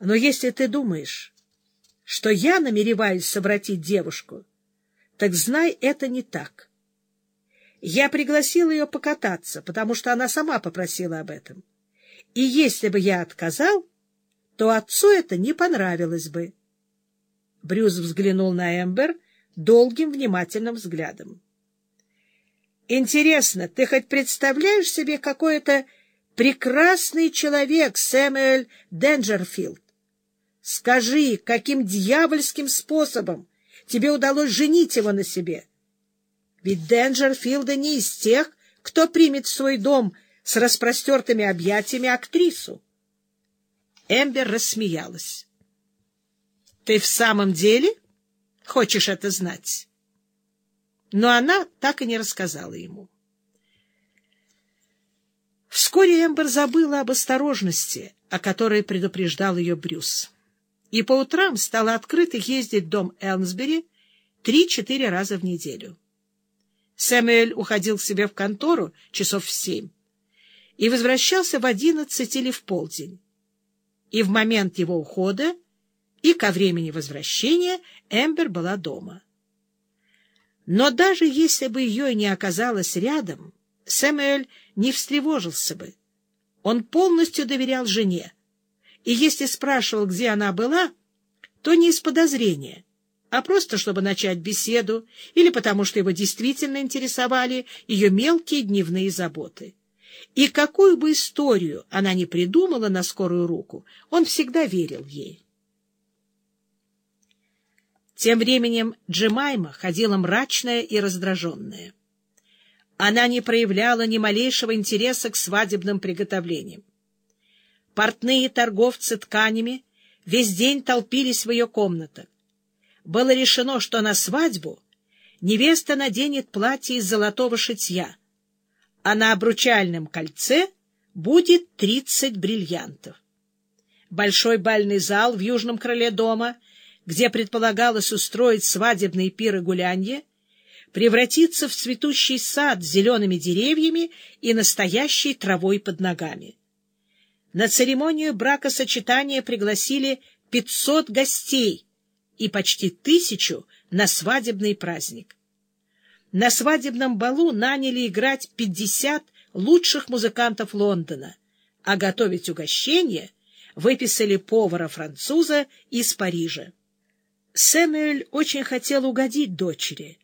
Но если ты думаешь, что я намереваюсь совратить девушку, так знай, это не так. Я пригласил ее покататься, потому что она сама попросила об этом. И если бы я отказал, то отцу это не понравилось бы. Брюс взглянул на Эмбер долгим внимательным взглядом. — Интересно, ты хоть представляешь себе какой-то прекрасный человек, Сэмюэль Денджерфилд? Скажи, каким дьявольским способом тебе удалось женить его на себе? Ведь Денджерфилда не из тех, кто примет в свой дом с распростертыми объятиями актрису. Эмбер рассмеялась. — Ты в самом деле хочешь это знать? Но она так и не рассказала ему. Вскоре Эмбер забыла об осторожности, о которой предупреждал ее Брюс и по утрам стала открыто ездить в дом Элмсбери три-четыре раза в неделю. Сэмюэль уходил к себе в контору часов в семь и возвращался в одиннадцать или в полдень. И в момент его ухода, и ко времени возвращения Эмбер была дома. Но даже если бы ее не оказалось рядом, Сэмюэль не встревожился бы. Он полностью доверял жене и если спрашивал, где она была, то не из подозрения, а просто чтобы начать беседу или потому что его действительно интересовали ее мелкие дневные заботы. И какую бы историю она ни придумала на скорую руку, он всегда верил ей. Тем временем Джемайма ходила мрачная и раздраженная. Она не проявляла ни малейшего интереса к свадебным приготовлениям. Портные торговцы тканями весь день толпились в ее комнатах. Было решено, что на свадьбу невеста наденет платье из золотого шитья, а на обручальном кольце будет тридцать бриллиантов. Большой бальный зал в южном крыле дома, где предполагалось устроить свадебные пиры гулянье, превратится в цветущий сад с зелеными деревьями и настоящей травой под ногами. На церемонию бракосочетания пригласили 500 гостей и почти тысячу на свадебный праздник. На свадебном балу наняли играть 50 лучших музыкантов Лондона, а готовить угощение выписали повара-француза из Парижа. Сэмюэль очень хотел угодить дочери,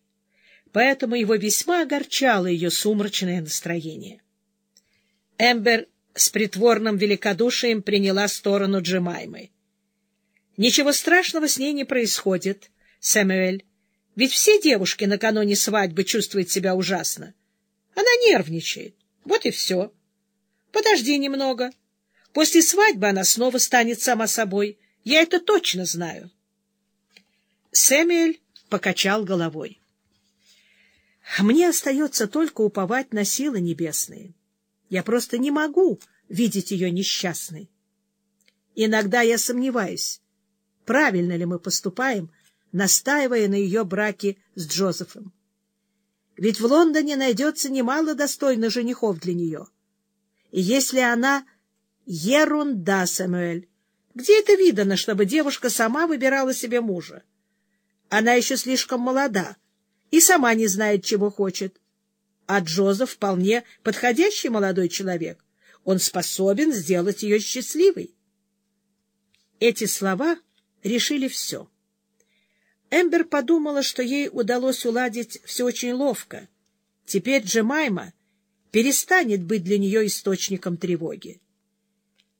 поэтому его весьма огорчало ее сумрачное настроение. Эмбер с притворным великодушием приняла сторону Джемаймы. — Ничего страшного с ней не происходит, Сэмюэль, ведь все девушки накануне свадьбы чувствуют себя ужасно. Она нервничает. Вот и все. Подожди немного. После свадьбы она снова станет сама собой. Я это точно знаю. Сэмюэль покачал головой. — Мне остается только уповать на силы небесные. Я просто не могу видеть ее несчастной. Иногда я сомневаюсь, правильно ли мы поступаем, настаивая на ее браке с Джозефом. Ведь в Лондоне найдется немало достойных женихов для нее. И если она... Ерунда, Самуэль. Где это видано, чтобы девушка сама выбирала себе мужа? Она еще слишком молода и сама не знает, чего хочет. А Джозеф вполне подходящий молодой человек. Он способен сделать ее счастливой. Эти слова решили все. Эмбер подумала, что ей удалось уладить все очень ловко. Теперь Джемайма перестанет быть для нее источником тревоги.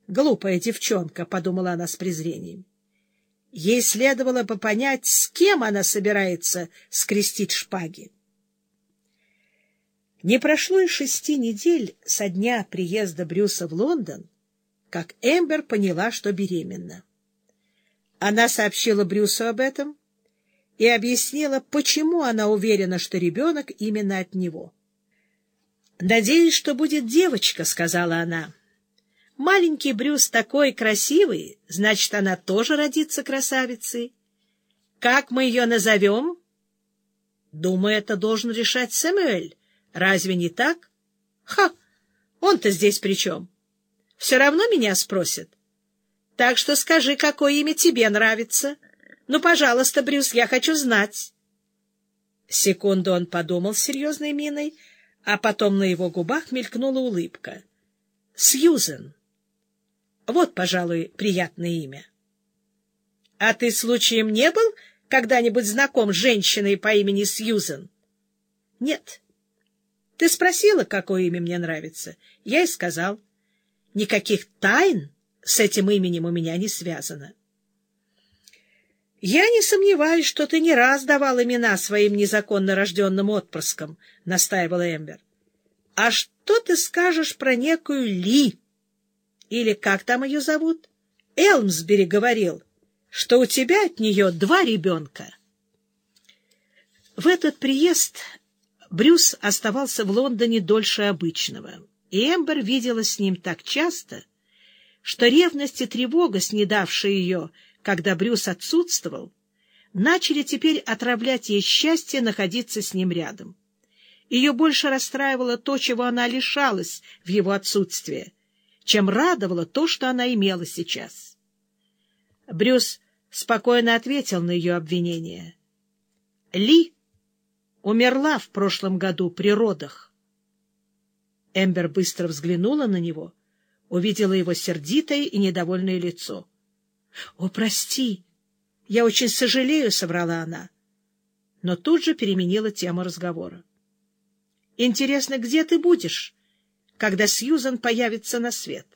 «Глупая девчонка», — подумала она с презрением. Ей следовало бы понять, с кем она собирается скрестить шпаги. Не прошло и шести недель со дня приезда Брюса в Лондон, как Эмбер поняла, что беременна. Она сообщила Брюсу об этом и объяснила, почему она уверена, что ребенок именно от него. «Надеюсь, что будет девочка», — сказала она. «Маленький Брюс такой красивый, значит, она тоже родится красавицей. Как мы ее назовем?» «Думаю, это должен решать Сэмюэль», Разве не так? Ха! Он-то здесь при чем? Все равно меня спросят. Так что скажи, какое имя тебе нравится. Ну, пожалуйста, Брюс, я хочу знать. Секунду он подумал с серьезной миной, а потом на его губах мелькнула улыбка. Сьюзен. Вот, пожалуй, приятное имя. — А ты случаем не был когда-нибудь знаком с женщиной по имени Сьюзен? — Нет. — Ты спросила, какое имя мне нравится? Я и сказал. Никаких тайн с этим именем у меня не связано. — Я не сомневаюсь, что ты не раз давал имена своим незаконно рожденным отпрыскам, — настаивал Эмбер. — А что ты скажешь про некую Ли? Или как там ее зовут? Элмсбери говорил, что у тебя от нее два ребенка. В этот приезд Брюс оставался в Лондоне дольше обычного, и Эмбер видела с ним так часто, что ревность и тревога, снедавшие ее, когда Брюс отсутствовал, начали теперь отравлять ей счастье находиться с ним рядом. Ее больше расстраивало то, чего она лишалась в его отсутствие, чем радовало то, что она имела сейчас. Брюс спокойно ответил на ее обвинение. Ли умерла в прошлом году при родах. Эмбер быстро взглянула на него, увидела его сердитое и недовольное лицо. — О, прости! Я очень сожалею, — соврала она. Но тут же переменила тему разговора. — Интересно, где ты будешь, когда Сьюзан появится на свет?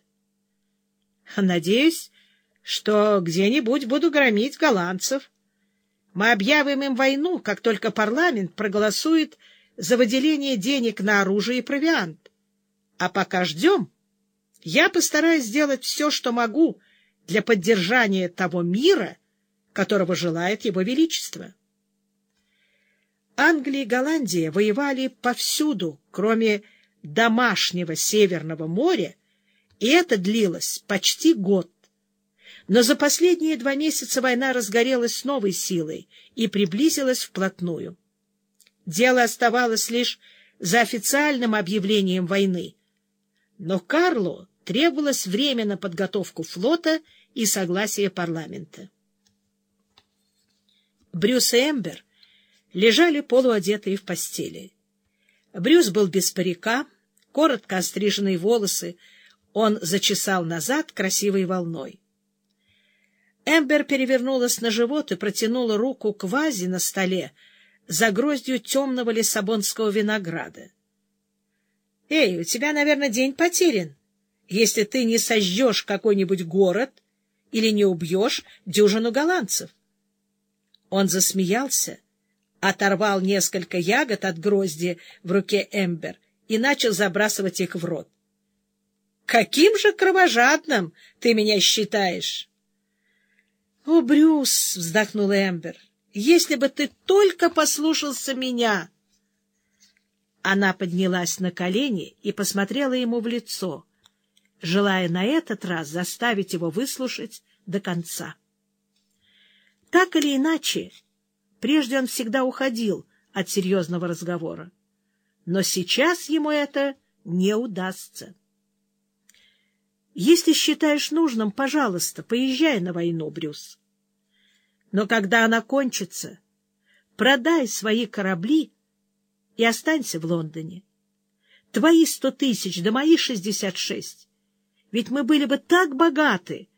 — Надеюсь, что где-нибудь буду громить голландцев. Мы объявим им войну, как только парламент проголосует за выделение денег на оружие и провиант. А пока ждем, я постараюсь сделать все, что могу для поддержания того мира, которого желает его величество. Англия и Голландия воевали повсюду, кроме домашнего Северного моря, и это длилось почти год. Но за последние два месяца война разгорелась с новой силой и приблизилась вплотную. Дело оставалось лишь за официальным объявлением войны. Но Карлу требовалось время на подготовку флота и согласие парламента. Брюс и Эмбер лежали полуодетые в постели. Брюс был без парика, коротко остриженные волосы он зачесал назад красивой волной. Эмбер перевернулась на живот и протянула руку к вазе на столе за гроздью темного лиссабонского винограда. — Эй, у тебя, наверное, день потерян, если ты не сожжешь какой-нибудь город или не убьешь дюжину голландцев. Он засмеялся, оторвал несколько ягод от грозди в руке Эмбер и начал забрасывать их в рот. — Каким же кровожадным ты меня считаешь? «О, Брюс!» — вздохнула Эмбер. «Если бы ты только послушался меня!» Она поднялась на колени и посмотрела ему в лицо, желая на этот раз заставить его выслушать до конца. Так или иначе, прежде он всегда уходил от серьезного разговора, но сейчас ему это не удастся. Если считаешь нужным, пожалуйста, поезжай на войну, Брюс. Но когда она кончится, продай свои корабли и останься в Лондоне. Твои сто тысяч, да мои шестьдесят шесть. Ведь мы были бы так богаты,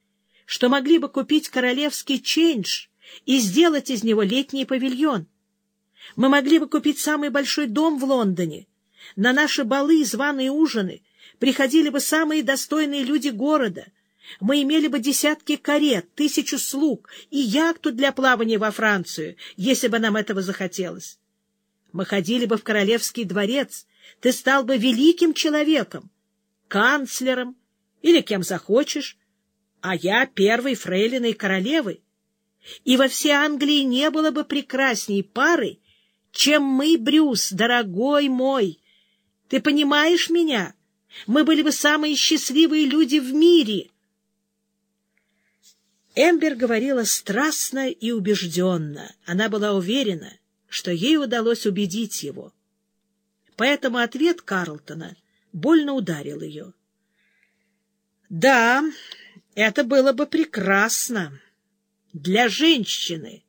что могли бы купить королевский чендж и сделать из него летний павильон. Мы могли бы купить самый большой дом в Лондоне. На наши балы и званые ужины приходили бы самые достойные люди города. Мы имели бы десятки карет, тысячу слуг и яхту для плавания во Францию, если бы нам этого захотелось. Мы ходили бы в королевский дворец, ты стал бы великим человеком, канцлером или кем захочешь, а я первой фрейлиной королевы. И во всей Англии не было бы прекрасней пары, чем мы, Брюс, дорогой мой. Ты понимаешь меня?» Мы были бы самые счастливые люди в мире. Эмбер говорила страстно и убежденно. Она была уверена, что ей удалось убедить его. Поэтому ответ Карлтона больно ударил ее. — Да, Это было бы прекрасно для женщины,